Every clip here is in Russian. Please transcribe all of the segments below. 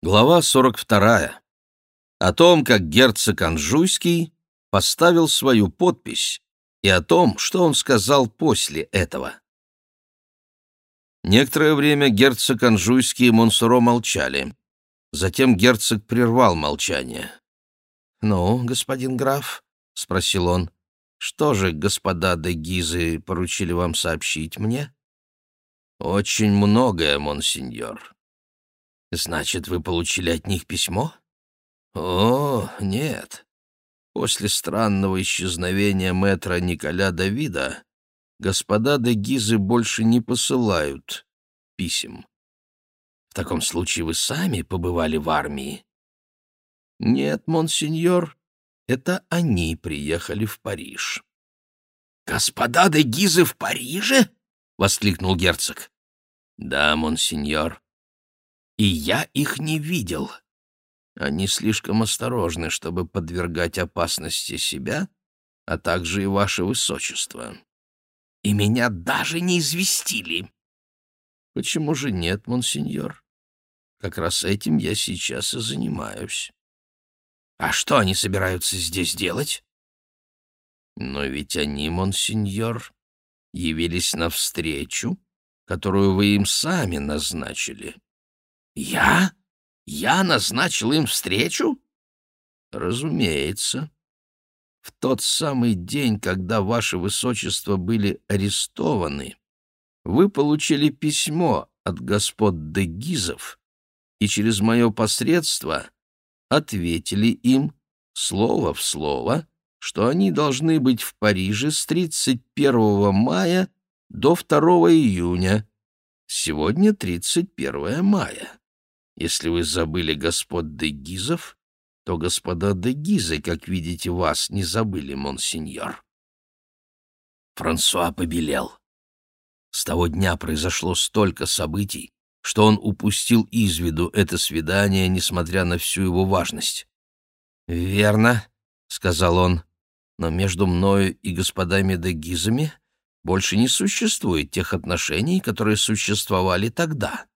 Глава 42. О том, как герцог Анжуйский поставил свою подпись, и о том, что он сказал после этого. Некоторое время герцог Анжуйский и Монсоро молчали. Затем герцог прервал молчание. «Ну, господин граф?» — спросил он. «Что же господа де Гизы поручили вам сообщить мне?» «Очень многое, монсеньор», Значит, вы получили от них письмо? О, нет. После странного исчезновения мэтра Николя Давида господа де Гизы больше не посылают писем. В таком случае вы сами побывали в армии? Нет, монсеньор, это они приехали в Париж. «Господа де Гизы в Париже?» — воскликнул герцог. «Да, монсеньор и я их не видел. Они слишком осторожны, чтобы подвергать опасности себя, а также и ваше высочество. И меня даже не известили. Почему же нет, монсеньор? Как раз этим я сейчас и занимаюсь. А что они собираются здесь делать? Но ведь они, монсеньор, явились навстречу, которую вы им сами назначили. «Я? Я назначил им встречу?» «Разумеется. В тот самый день, когда ваше высочество были арестованы, вы получили письмо от господ Дегизов и через мое посредство ответили им слово в слово, что они должны быть в Париже с 31 мая до 2 июня. Сегодня 31 мая. Если вы забыли господ Дегизов, то господа Дегизы, как видите, вас не забыли, монсеньор. Франсуа побелел. С того дня произошло столько событий, что он упустил из виду это свидание, несмотря на всю его важность. «Верно», — сказал он, — «но между мною и господами Дегизами больше не существует тех отношений, которые существовали тогда.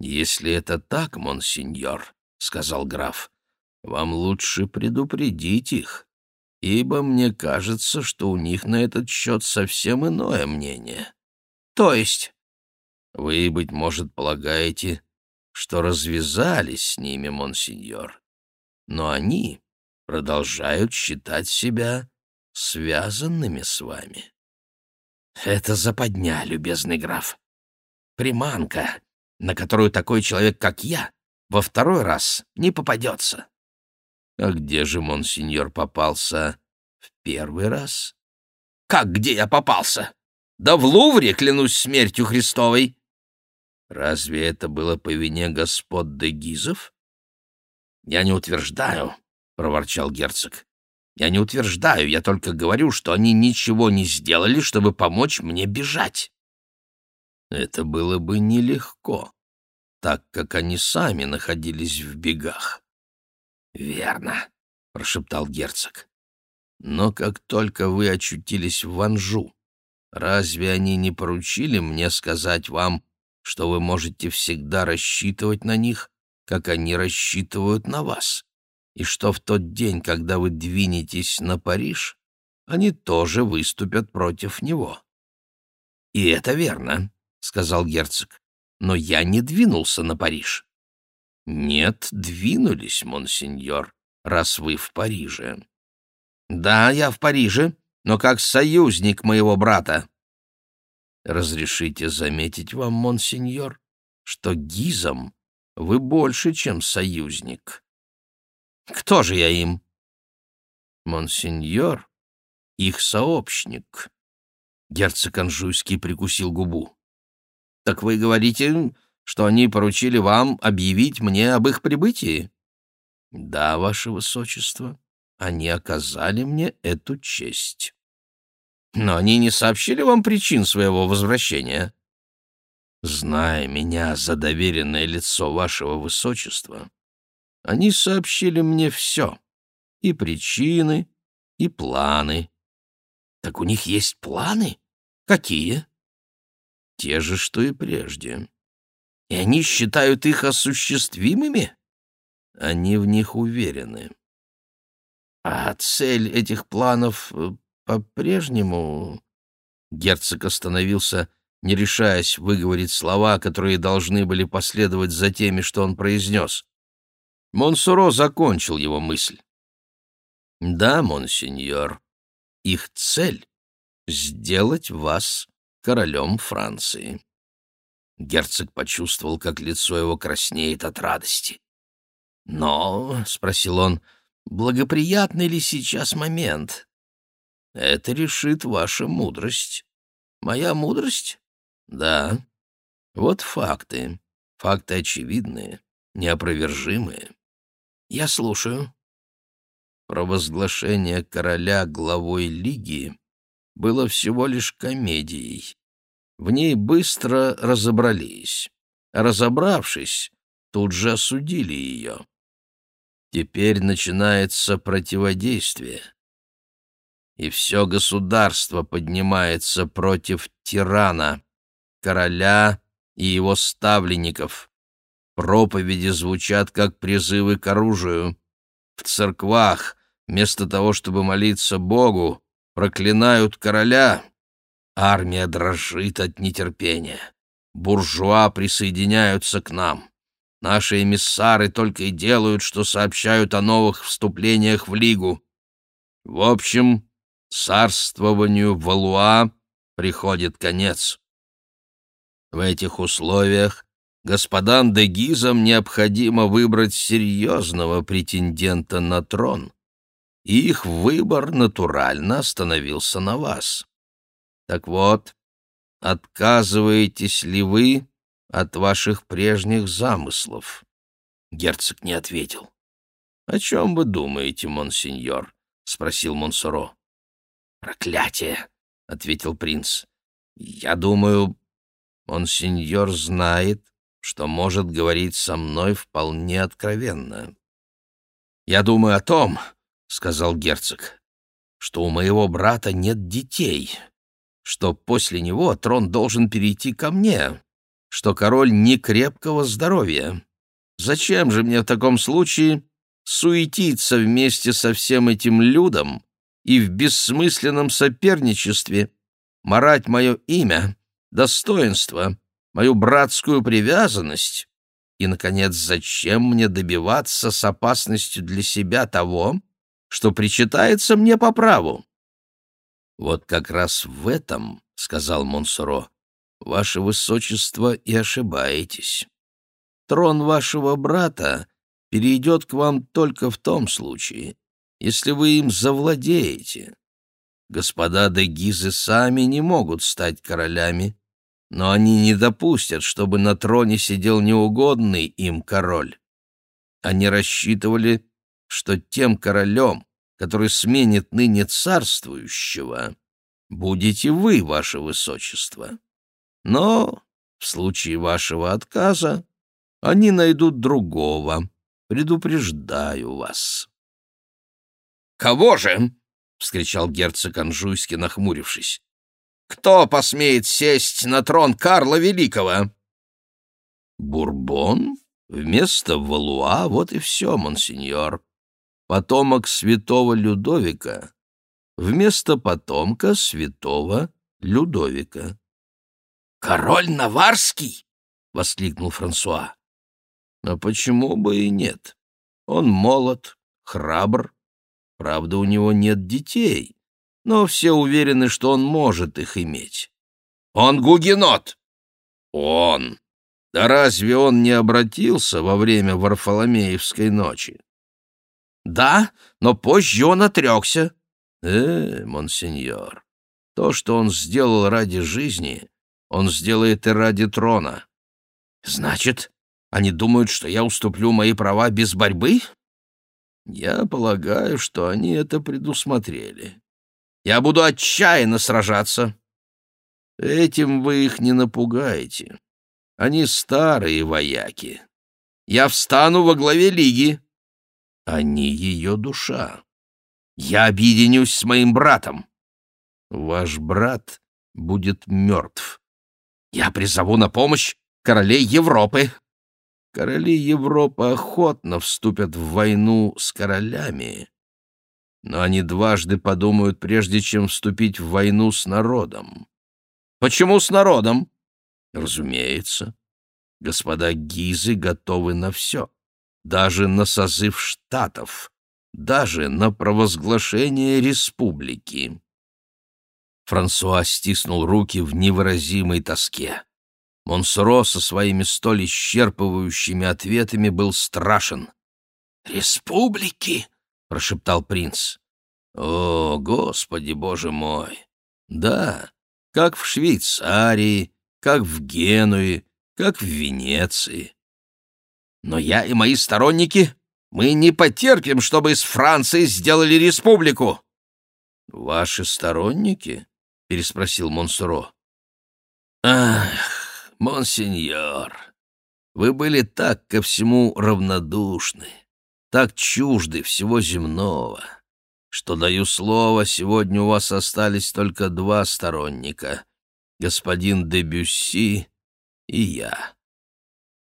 «Если это так, монсеньор», — сказал граф, — «вам лучше предупредить их, ибо мне кажется, что у них на этот счет совсем иное мнение». «То есть?» «Вы, быть может, полагаете, что развязались с ними, монсеньор, но они продолжают считать себя связанными с вами». «Это западня, любезный граф. Приманка, на которую такой человек, как я, во второй раз не попадется. А где же монсеньор попался в первый раз? Как где я попался? Да в Лувре, клянусь смертью Христовой. Разве это было по вине господ де Гизов? Я не утверждаю, — проворчал герцог. Я не утверждаю, я только говорю, что они ничего не сделали, чтобы помочь мне бежать. Это было бы нелегко, так как они сами находились в бегах. «Верно», — прошептал герцог. «Но как только вы очутились в Ванжу, разве они не поручили мне сказать вам, что вы можете всегда рассчитывать на них, как они рассчитывают на вас, и что в тот день, когда вы двинетесь на Париж, они тоже выступят против него?» «И это верно», — сказал герцог. «Но я не двинулся на Париж». «Нет, двинулись, монсеньор, раз вы в Париже». «Да, я в Париже, но как союзник моего брата». «Разрешите заметить вам, монсеньор, что гизом вы больше, чем союзник». «Кто же я им?» «Монсеньор, их сообщник». Герцог Анжуйский прикусил губу. «Так вы говорите, что они поручили вам объявить мне об их прибытии?» «Да, ваше высочество, они оказали мне эту честь». «Но они не сообщили вам причин своего возвращения?» «Зная меня за доверенное лицо вашего высочества, они сообщили мне все, и причины, и планы». «Так у них есть планы? Какие?» Те же, что и прежде. и они считают их осуществимыми? Они в них уверены. А цель этих планов э, по-прежнему... Герцог остановился, не решаясь выговорить слова, которые должны были последовать за теми, что он произнес. Монсуро закончил его мысль. «Да, монсеньор, их цель — сделать вас королем Франции». Герцог почувствовал, как лицо его краснеет от радости. «Но», — спросил он, — «благоприятный ли сейчас момент?» Это решит ваша мудрость. Моя мудрость? Да. Вот факты. Факты очевидные, неопровержимые. Я слушаю. Провозглашение короля главой лиги было всего лишь комедией. В ней быстро разобрались. разобравшись, тут же осудили ее. Теперь начинается противодействие и все государство поднимается против тирана, короля и его ставленников. Проповеди звучат как призывы к оружию. В церквах, вместо того, чтобы молиться Богу, проклинают короля. Армия дрожит от нетерпения. Буржуа присоединяются к нам. Наши эмиссары только и делают, что сообщают о новых вступлениях в Лигу. В общем, царствованию Валуа приходит конец. В этих условиях господам де Гизам необходимо выбрать серьезного претендента на трон, и их выбор натурально остановился на вас. Так вот, отказываетесь ли вы от ваших прежних замыслов? Герцог не ответил. — О чем вы думаете, монсеньор? — спросил Монсоро. «Проклятие!» — ответил принц. «Я думаю, он сеньор знает, что может говорить со мной вполне откровенно». «Я думаю о том, — сказал герцог, — что у моего брата нет детей, что после него трон должен перейти ко мне, что король не крепкого здоровья. Зачем же мне в таком случае суетиться вместе со всем этим людом, и в бессмысленном соперничестве марать мое имя, достоинство, мою братскую привязанность, и, наконец, зачем мне добиваться с опасностью для себя того, что причитается мне по праву? «Вот как раз в этом, — сказал Монсоро, — ваше высочество и ошибаетесь. Трон вашего брата перейдет к вам только в том случае, если вы им завладеете. Господа де Гизы сами не могут стать королями, но они не допустят, чтобы на троне сидел неугодный им король. Они рассчитывали, что тем королем, который сменит ныне царствующего, будете вы, ваше высочество. Но в случае вашего отказа они найдут другого, предупреждаю вас. «Кого же?» — вскричал герцог Анжуйский, нахмурившись. «Кто посмеет сесть на трон Карла Великого?» «Бурбон? Вместо Валуа? Вот и все, монсеньор. Потомок святого Людовика. Вместо потомка святого Людовика». «Король Наварский?» — воскликнул Франсуа. «А почему бы и нет? Он молод, храбр, Правда, у него нет детей, но все уверены, что он может их иметь. Он гугенот! Он! Да разве он не обратился во время Варфоломеевской ночи? Да, но позже он отрекся. Э, монсеньор, то, что он сделал ради жизни, он сделает и ради трона. Значит, они думают, что я уступлю мои права без борьбы? Я полагаю, что они это предусмотрели. Я буду отчаянно сражаться. Этим вы их не напугаете. Они старые вояки. Я встану во главе лиги. Они ее душа. Я объединюсь с моим братом. Ваш брат будет мертв. Я призову на помощь королей Европы. Короли Европы охотно вступят в войну с королями, но они дважды подумают, прежде чем вступить в войну с народом. Почему с народом? Разумеется, господа Гизы готовы на все, даже на созыв штатов, даже на провозглашение республики. Франсуа стиснул руки в невыразимой тоске. Монсоро со своими столь исчерпывающими ответами был страшен. «Республики!» — прошептал принц. «О, Господи, Боже мой! Да, как в Швейцарии, как в Генуе, как в Венеции. Но я и мои сторонники, мы не потерпим, чтобы из Франции сделали республику!» «Ваши сторонники?» — переспросил Монсоро. «Ах, монсеньор, вы были так ко всему равнодушны, так чужды всего земного, что, даю слово, сегодня у вас остались только два сторонника — господин де Бюсси и я».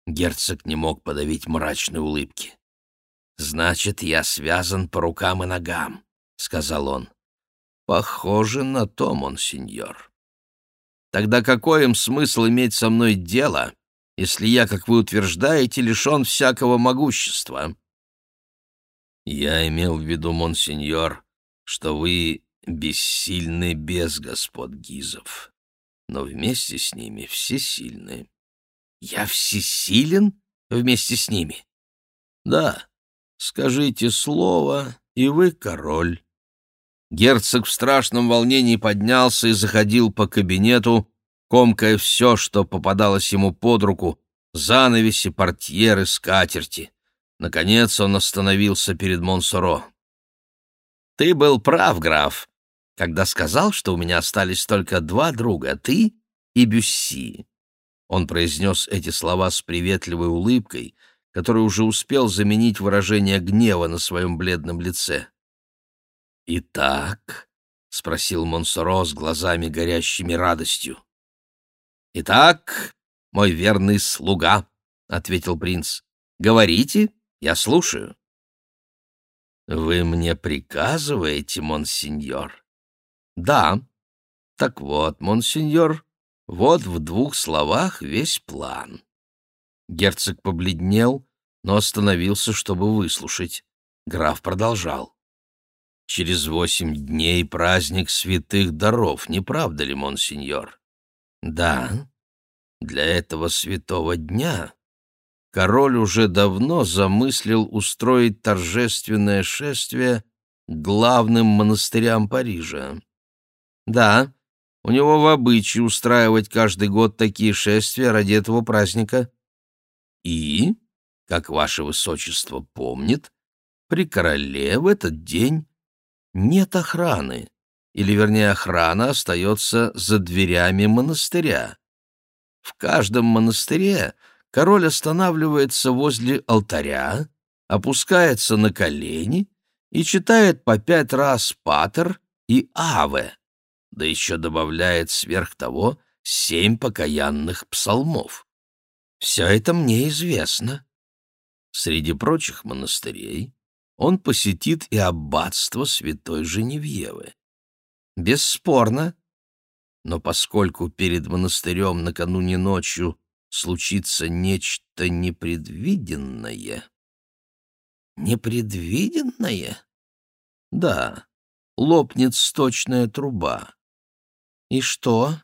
Герцог не мог подавить мрачной улыбки. «Значит, я связан по рукам и ногам», — сказал он. Похоже на то, монсеньор. Тогда какой им смысл иметь со мной дело, если я, как вы утверждаете, лишен всякого могущества? Я имел в виду, монсеньор, что вы бессильны без господ Гизов, но вместе с ними всесильны. Я всесилен вместе с ними? Да, скажите слово, и вы король. Герцог в страшном волнении поднялся и заходил по кабинету, комкая все, что попадалось ему под руку, занавеси, портьеры, скатерти. Наконец он остановился перед Монсоро. «Ты был прав, граф, когда сказал, что у меня остались только два друга, ты и Бюсси». Он произнес эти слова с приветливой улыбкой, который уже успел заменить выражение гнева на своем бледном лице. «Итак?» — спросил Монсоро с глазами, горящими радостью. «Итак, мой верный слуга», — ответил принц, — «говорите, я слушаю». «Вы мне приказываете, монсеньор?» «Да». «Так вот, монсеньор, вот в двух словах весь план». Герцог побледнел, но остановился, чтобы выслушать. Граф продолжал. Через восемь дней праздник святых даров, не правда ли, монсеньор? Да, для этого святого дня король уже давно замыслил устроить торжественное шествие главным монастырям Парижа. Да, у него в обычае устраивать каждый год такие шествия ради этого праздника. И, как ваше высочество помнит, при короле в этот день нет охраны, или, вернее, охрана остается за дверями монастыря. В каждом монастыре король останавливается возле алтаря, опускается на колени и читает по пять раз «Патер» и «Аве», да еще добавляет сверх того семь покаянных псалмов. Все это мне известно. Среди прочих монастырей он посетит и аббатство святой Женевьевы. Бесспорно. Но поскольку перед монастырем накануне ночью случится нечто непредвиденное... Непредвиденное? Да, лопнет сточная труба. И что?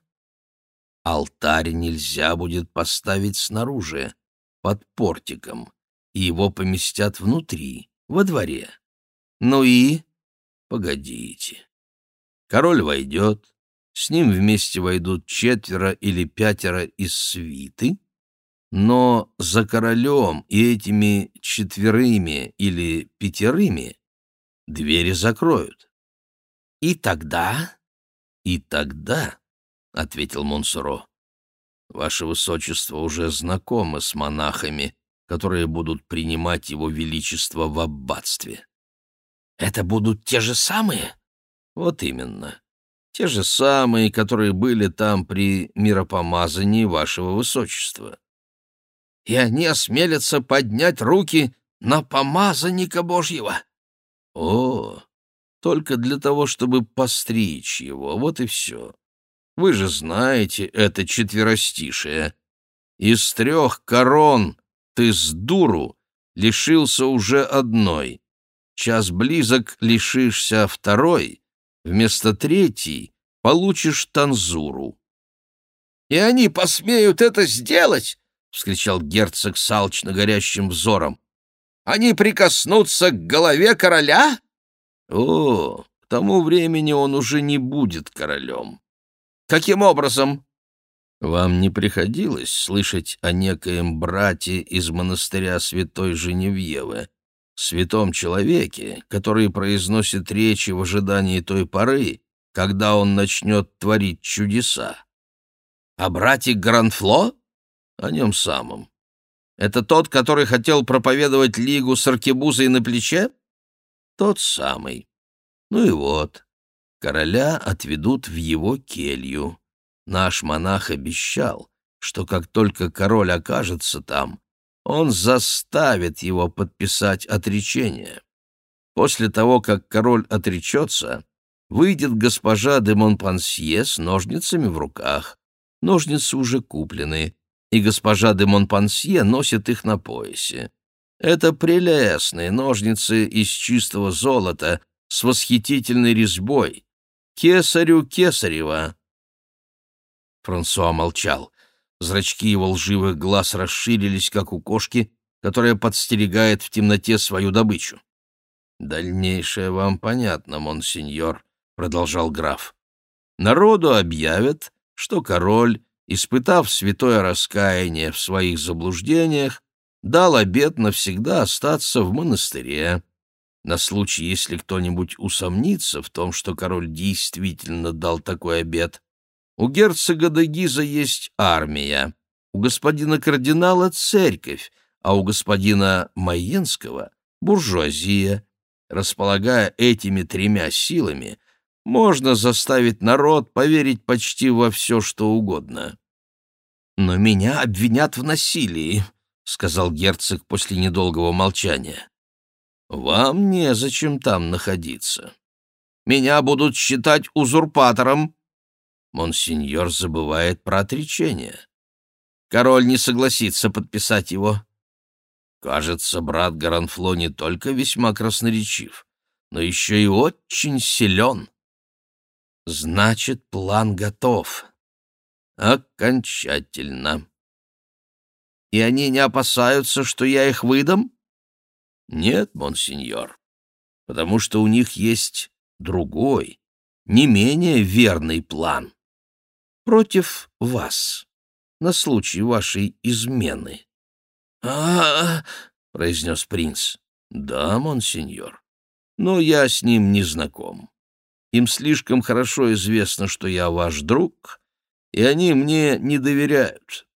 Алтарь нельзя будет поставить снаружи, под портиком, и его поместят внутри во дворе. Ну и... Погодите. Король войдет, с ним вместе войдут четверо или пятеро из свиты, но за королем и этими четверыми или пятерыми двери закроют. И тогда... И тогда, — ответил Монсоро, — ваше высочество уже знакомы с монахами, которые будут принимать его величество в аббатстве. Это будут те же самые? Вот именно. Те же самые, которые были там при миропомазании вашего высочества. и они осмелятся поднять руки на помазанника Божьего. О, только для того, чтобы постричь его, вот и все. Вы же знаете это четверостишее. Из трех корон ты с дуру лишился уже одной. Час близок лишишься второй, вместо третьей получишь танзуру. — И они посмеют это сделать? — вскричал герцог с горящим взором. — Они прикоснутся к голове короля? — О, к тому времени он уже не будет королем. — Каким образом? Вам не приходилось слышать о некоем брате из монастыря святой Женевьевы, святом человеке, который произносит речи в ожидании той поры, когда он начнет творить чудеса? О брате Гранфло? О нем самом. Это тот, который хотел проповедовать лигу с аркебузой на плече? Тот самый. Ну и вот, короля отведут в его келью. Наш монах обещал, что как только король окажется там, он заставит его подписать отречение. После того, как король отречется, выйдет госпожа де Монпансье с ножницами в руках. Ножницы уже куплены, и госпожа де Монпансье носит их на поясе. Это прелестные ножницы из чистого золота с восхитительной резьбой. Кесарю Кесарева, Франсуа молчал. Зрачки его лживых глаз расширились, как у кошки, которая подстерегает в темноте свою добычу. «Дальнейшее вам понятно, монсеньор», — продолжал граф. «Народу объявят, что король, испытав святое раскаяние в своих заблуждениях, дал обет навсегда остаться в монастыре. На случай, если кто-нибудь усомнится в том, что король действительно дал такой обет, у герцога Дагиза есть армия, у господина кардинала — церковь, а у господина Майенского — буржуазия. Располагая этими тремя силами, можно заставить народ поверить почти во все, что угодно. «Но меня обвинят в насилии», — сказал герцог после недолгого молчания. «Вам незачем там находиться. Меня будут считать узурпатором, Монсеньор забывает про отречение. Король не согласится подписать его. Кажется, брат Гаранфло не только весьма красноречив, но еще и очень силен. Значит, план готов. Окончательно. И они не опасаются, что я их выдам? Нет, монсеньор, потому что у них есть другой, не менее верный план против вас, на случай вашей измены. а, -а, произнес принц. «Да, монсеньор, но я с ним не знаком. Им слишком хорошо известно, что я ваш друг, и они мне не доверяют.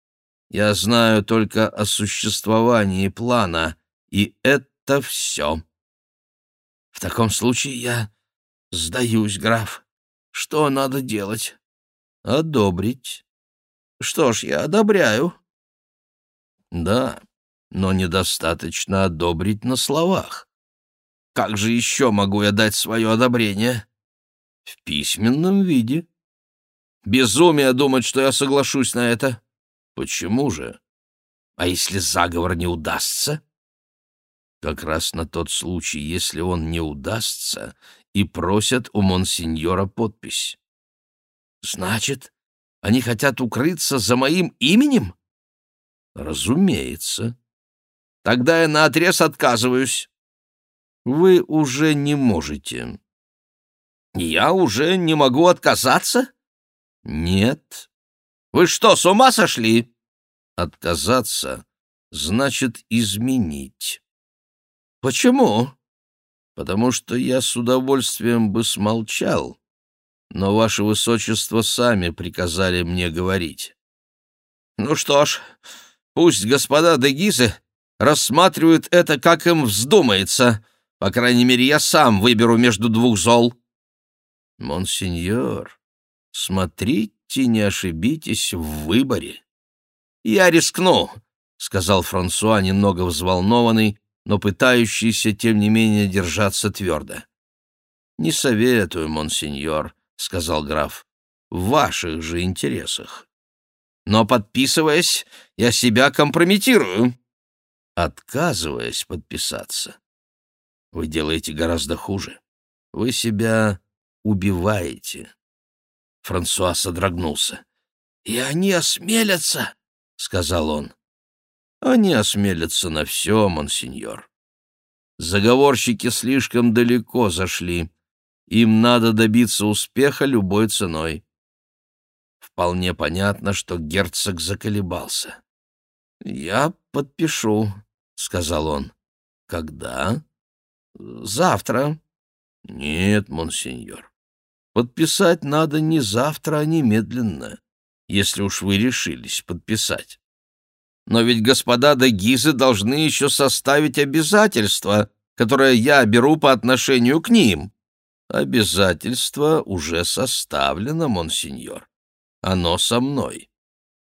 Я знаю только о существовании плана, и это все. В таком случае я сдаюсь, граф. Что надо делать?» Одобрить. Что ж, я одобряю. Да, но недостаточно одобрить на словах. Как же еще могу я дать свое одобрение? В письменном виде. Безумие думать, что я соглашусь на это. Почему же? А если заговор не удастся? Как раз на тот случай, если он не удастся, и просят у монсеньора подпись. Значит, они хотят укрыться за моим именем? Разумеется. Тогда я наотрез отказываюсь. Вы уже не можете. Я уже не могу отказаться? Нет. Вы что, с ума сошли? Отказаться значит изменить. Почему? Потому что я с удовольствием бы смолчал, но ваше высочество сами приказали мне говорить. Ну что ж, пусть господа Дегизы рассматривают это, как им вздумается. По крайней мере, я сам выберу между двух зол. Монсеньор, смотрите, не ошибитесь в выборе. Я рискну. — сказал Франсуа, немного взволнованный, но пытающийся, тем не менее, держаться твердо. «Не советую, монсеньор», — сказал граф, — «в ваших же интересах. Но, подписываясь, я себя компрометирую». Отказываясь подписаться, вы делаете гораздо хуже. Вы себя убиваете. Франсуа содрогнулся. «И они осмелятся!» — сказал он. «Они осмелятся на все, монсеньор. Заговорщики слишком далеко зашли. Им надо добиться успеха любой ценой». Вполне понятно, что герцог заколебался. «Я подпишу», — сказал он. «Когда?» «Завтра». «Нет, монсеньор, подписать надо не завтра, а немедленно, если уж вы решились подписать. Но ведь господа де Гизы должны еще составить обязательство, которое я беру по отношению к ним». «Обязательство уже составлено, монсеньор. Оно со мной».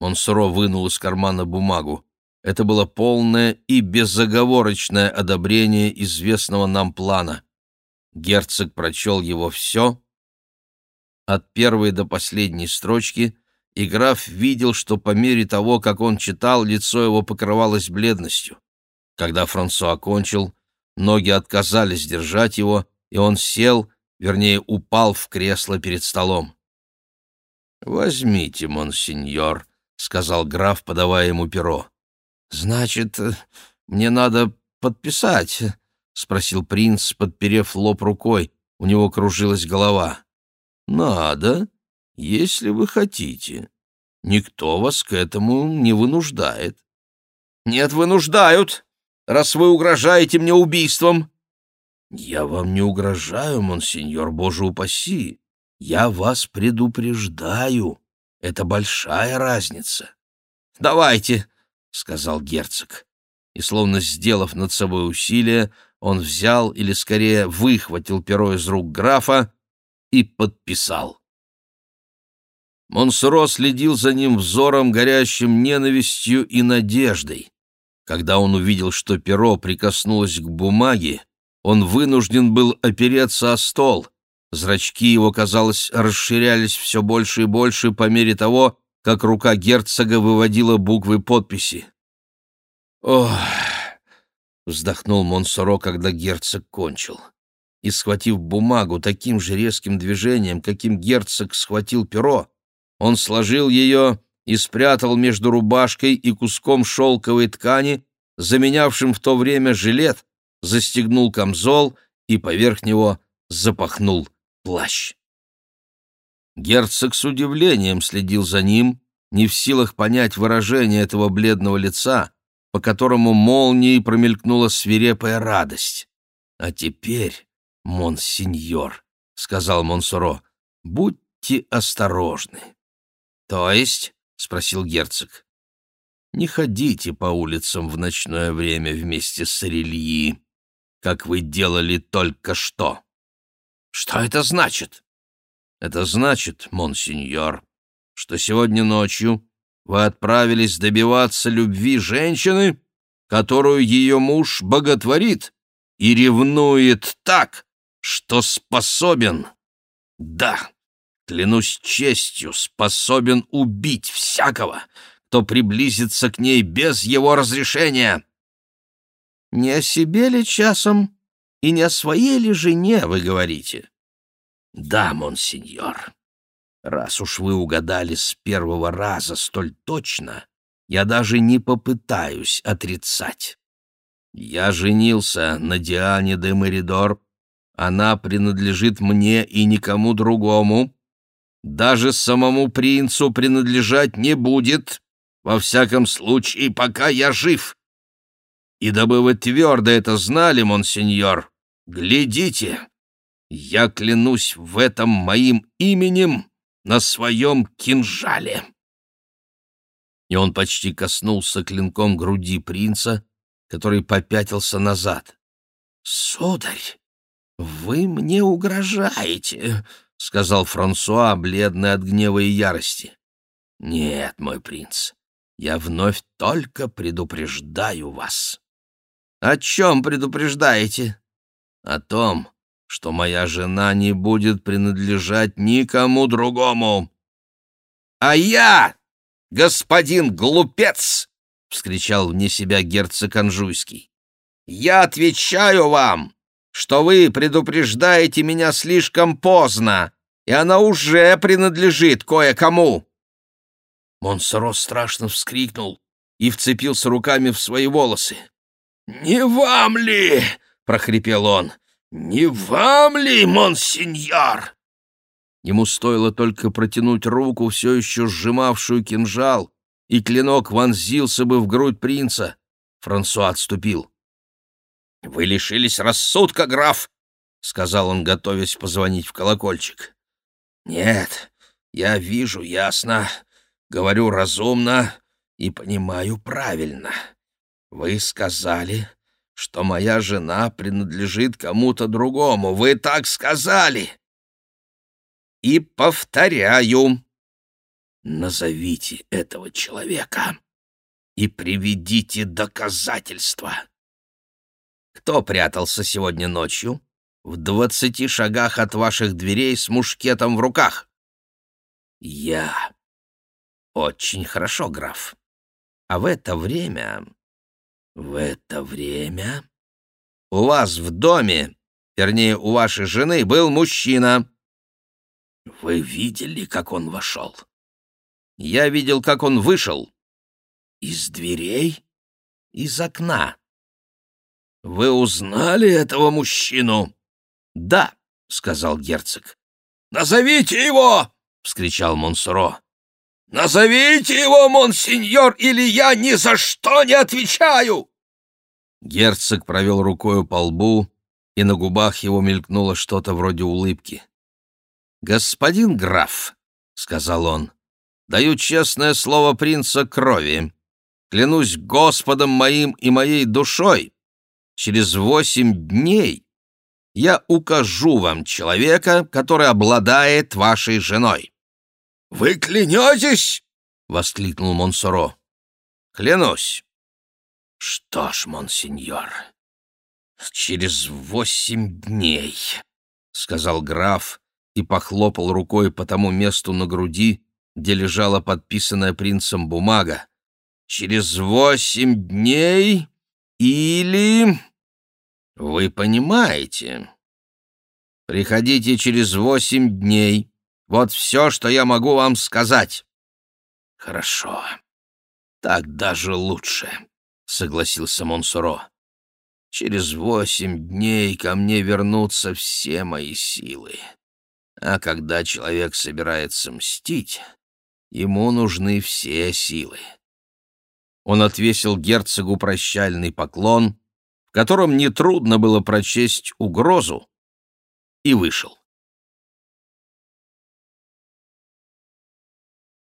Монсоро вынул из кармана бумагу. Это было полное и безоговорочное одобрение известного нам плана. Герцог прочел его все, от первой до последней строчки, и граф видел, что по мере того, как он читал, лицо его покрывалось бледностью. Когда Франсуа окончил, ноги отказались держать его, и он сел, вернее, упал в кресло перед столом. «Возьмите, монсеньор», — сказал граф, подавая ему перо. «Значит, мне надо подписать?» — спросил принц, подперев лоб рукой. У него кружилась голова. «Надо, если вы хотите. Никто вас к этому не вынуждает». «Нет, вынуждают, раз вы угрожаете мне убийством». «Я вам не угрожаю, монсеньор, боже упаси. Я вас предупреждаю. Это большая разница». «Давайте, — сказал герцог. И, словно сделав над собой усилие, он взял, или скорее выхватил перо из рук графа и подписал. Монсоро следил за ним взором, горящим ненавистью и надеждой. Когда он увидел, что перо прикоснулось к бумаге, он вынужден был опереться о стол. Зрачки его, казалось, расширялись все больше и больше по мере того, как рука герцога выводила буквы подписи. «Ох!» — вздохнул Монсоро, когда герцог кончил. И, схватив бумагу таким же резким движением, каким герцог схватил перо, он сложил ее и спрятал между рубашкой и куском шелковой ткани, заменявшим в то время жилет, застегнул камзол и поверх него запахнул плащ. Герцог с удивлением следил за ним, не в силах понять выражение этого бледного лица, по которому молнией промелькнула свирепая радость. «А теперь, монсеньор», — сказал Монсоро, — «будьте осторожны». «То есть?» — спросил герцог. «Не ходите по улицам в ночное время вместе с Рельи, как вы делали только что». «Что это значит?» Это значит, монсеньор, что сегодня ночью вы отправились добиваться любви женщины, которую ее муж боготворит и ревнует так, что способен, да, клянусь честью, способен убить всякого, кто приблизится к ней без его разрешения. Не о себе ли часом и не о своей ли жене вы говорите? «Да, монсеньор, раз уж вы угадали с первого раза столь точно, я даже не попытаюсь отрицать. Я женился на Диане де Меридор, она принадлежит мне и никому другому, даже самому принцу принадлежать не будет, во всяком случае, пока я жив. И дабы вы твердо это знали, монсеньор, глядите, я клянусь в этом моим именем на своем кинжале!» И он почти коснулся клинком груди принца, который попятился назад. «Сударь, вы мне угрожаете!» — сказал Франсуа, бледный от гнева и ярости. «Нет, мой принц, я вновь только предупреждаю вас. О чем предупреждаете? О том, что моя жена не будет принадлежать никому другому. А я, господин глупец, вскричал вне себя герцог Анжуйский. Я отвечаю вам, что вы предупреждаете меня слишком поздно, и она уже принадлежит кое-кому. Монсоро страшно вскрикнул и вцепился руками в свои волосы. «Не вам ли?» — прохрипел он. «Не вам ли, монсеньор?» Ему стоило только протянуть руку, все еще сжимавшую кинжал, и клинок вонзился бы в грудь принца. Франсуа отступил. «Вы лишились рассудка, граф!» — сказал он, готовясь позвонить в колокольчик. «Нет, я вижу ясно, говорю разумно и понимаю правильно. Вы сказали, что моя жена принадлежит кому-то другому. Вы так сказали!» «И повторяю, назовите этого человека и приведите доказательства». Кто прятался сегодня ночью в двадцати шагах от ваших дверей с мушкетом в руках? Я. Очень хорошо, граф. А в это время... В это время... У вас в доме, вернее, у вашей жены, был мужчина. Вы видели, как он вошел? Я видел, как он вышел. Из дверей? Из окна. «Вы узнали этого мужчину?» «Да», — сказал герцог. «Назовите его!» — вскричал Монсоро. «Назовите его, монсеньор, или я ни за что не отвечаю!» Герцог провел рукою по лбу, и на губах его мелькнуло что-то вроде улыбки. «Господин граф», — сказал он, — «даю честное слово принца крови. Клянусь Господом моим и моей душой, через восемь дней я укажу вам человека, который обладает вашей женой». «Вы клянетесь?» — воскликнул Монсоро. «Клянусь». «Что ж, монсеньор, через восемь дней», — сказал граф и похлопал рукой по тому месту на груди, где лежала подписанная принцем бумага. «Через восемь дней или...» Вы понимаете? Приходите через восемь дней. Вот все, что я могу вам сказать. Хорошо. Так даже лучше, согласился Монсоро. Через восемь дней ко мне вернутся все мои силы. А когда человек собирается мстить, ему нужны все силы. Он отвесил герцогу прощальный поклон в котором нетрудно было прочесть угрозу, и вышел.